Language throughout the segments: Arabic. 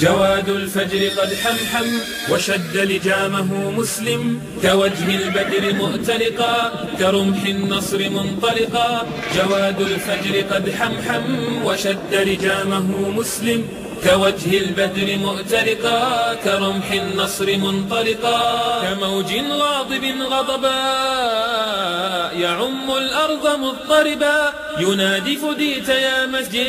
جواد الفجر قد حمحم وشد لجامه مسلم كوجه البدر مؤتلقا كرمح النصر منطلقا. جواد الفجر قد حمحم وشد لجامه مسلم كوجه البدر مؤتلقا كرمح النصر منطلقا. كموج غاضب غضبا يعم الأرض مضطربا. ينادي فديت يا مسجد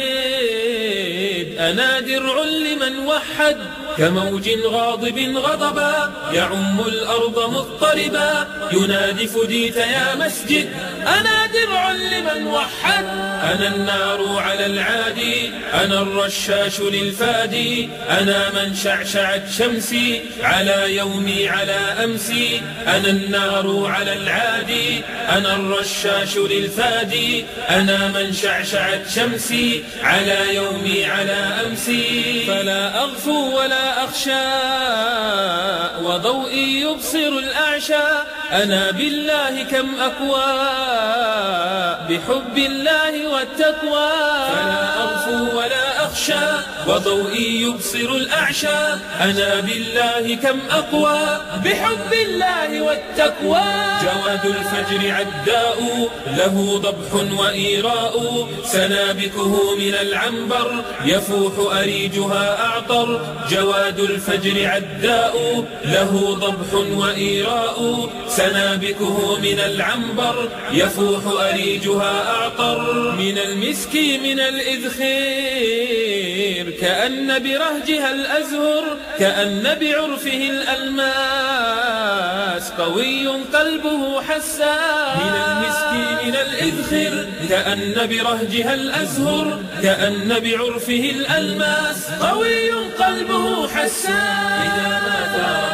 أنا درع لمن وحد كموج غاضب غضبا يعم الأرض مضطربا ينادي فديت يا مسجد. أنا درع لمن وحد أنا النار على العادي أنا الرشاش للفادي أنا من شعشعت شمسي على يومي على أمسي أنا النار على العادي أنا الرشاش للفادي أنا من شعشعت شمسي على يومي على أمسي. فلا أغفو ولا أخشى وضوئي يبصر الأعشى. أنا بالله كم أكوى بحب الله والتقوى. فلا أغفو ولا أخشى وضوئي يبصر الأعشى. أنا بالله كم أقوى؟ بحب الله والتقوى. جواد الفجر عداء له ضبح وإيراء. سنابكه من العنبر يفوح أريجها أعطر. جواد الفجر عداء له ضبح وإيراء. سنابكه من العنبر يفوح أريجها أعطر. من المسك من الإذخير. كأن برهجها الأزهر كأن بعرفه الألماس. قوي قلبه حساس. من المسك من الإذخر كأن برهجها الأزهر كأن بعرفه الألماس. قوي قلبه حساس. إذا